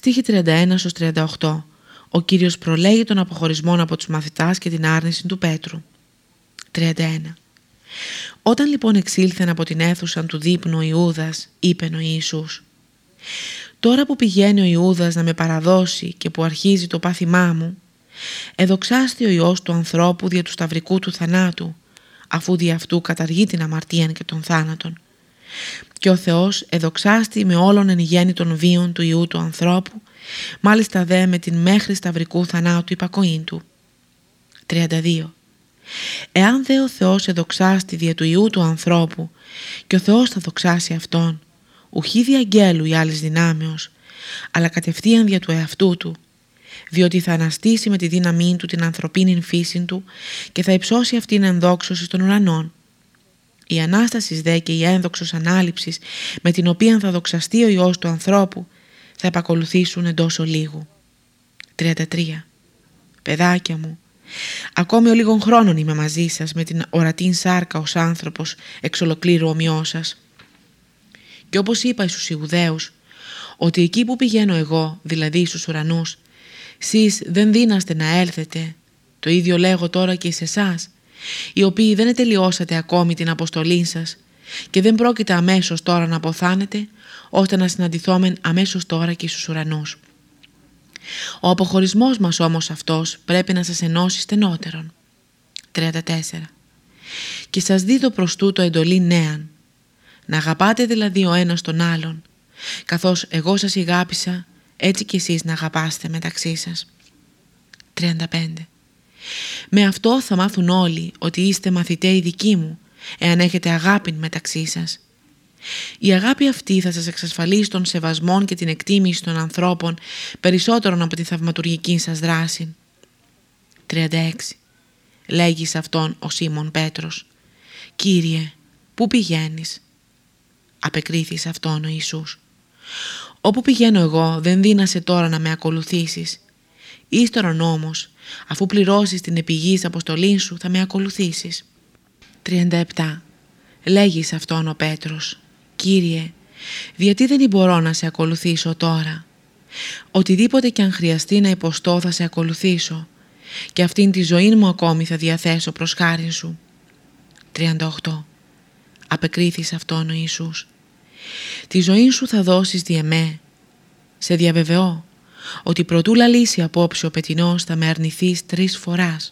Στίχη 31 38 Ο Κύριος προλέγει τον αποχωρισμό από τους μαθητάς και την άρνηση του Πέτρου. 31 Όταν λοιπόν εξήλθεν από την αίθουσα του δείπνου ο Ιούδας, είπε ο Ιησούς «Τώρα που πηγαίνει ο Ιούδας να με παραδώσει και που αρχίζει το πάθημά μου, εδοξάστη ο Υιός του ανθρώπου δια του σταυρικού του θανάτου, αφού δι' αυτού καταργεί την αμαρτία και τον θάνατον. Και ο Θεός εδοξάστη με όλων εν γέννη των βίων του Ιού του ανθρώπου, μάλιστα δε με την μέχρι σταυρικού θανάτου υπακοήν του. 32. Εάν δε ο Θεός εδοξάστη δια του Ιού του ανθρώπου και ο Θεός θα δοξάσει Αυτόν, ουχή δι' αγγέλου ή άλλης δυνάμεως, αλλά κατευθείαν δια του εαυτού του, διότι θα αναστήσει με τη δύναμή του την ανθρωπίνη φύση του και θα υψώσει αυτήν ενδόξωση των ουρανών. Η Ανάστασης δε και η ένδοξος ανάληψης με την οποία θα δοξαστεί ο Υιός του ανθρώπου θα επακολουθήσουν εντός ολίγου. 33. Παιδάκια μου, ακόμη ο λίγων χρόνων είμαι μαζί σας με την ορατή σάρκα ως άνθρωπος εξ ολοκλήρου ομοιός σας. Και όπως είπα στους Ιουδαίους, ότι εκεί που πηγαίνω εγώ, δηλαδή στους ουρανούς, Σεις δεν δίναστε να έλθετε. Το ίδιο λέγω τώρα και σε εσάς, οι οποίοι δεν τελειώσατε ακόμη την αποστολή σας και δεν πρόκειται αμέσως τώρα να αποθάνετε, ώστε να συναντηθόμεν αμέσως τώρα και στους ουρανούς. Ο αποχωρισμός μας όμως αυτός πρέπει να σας ενώσει στενότερον. 34. Και σας δίδω προς τούτο εντολή νέαν, να αγαπάτε δηλαδή ο ένας τον άλλον, καθώς εγώ σας ηγάπησα έτσι κι εσείς να αγαπάστε μεταξύ σας. 35. Με αυτό θα μάθουν όλοι ότι είστε μαθηταίοι δικοί μου, εάν έχετε αγάπη μεταξύ σας. Η αγάπη αυτή θα σας εξασφαλίσει τον σεβασμό και την εκτίμηση των ανθρώπων περισσότερον από τη θαυματουργική σας δράση. 36. Λέγει σε αυτόν ο Σίμων Πέτρος «Κύριε, πού πηγαίνεις» απεκρίθη σε αυτόν ο Ιησούς Όπου πηγαίνω εγώ δεν δύνασε τώρα να με ακολουθήσεις. Ύστερον όμως, αφού πληρώσεις την επιγής αποστολής σου θα με ακολουθήσεις. 37. Λέγεις σε αυτόν ο Πέτρος «Κύριε, γιατί δεν μπορώ να σε ακολουθήσω τώρα; Οτιδήποτε και αν χρειαστεί να υποστώ θα σε ακολουθήσω και αυτήν τη ζωή μου ακόμη θα διαθέσω προς χάρη σου». 38. Απεκρίθης σε αυτόν ο Ιησούς Τη ζωή σου θα δώσεις διεμέ. Σε διαβεβαιώ ότι προτού λαλήσει απόψε ο πετινός θα με αρνηθείς τρεις φοράς.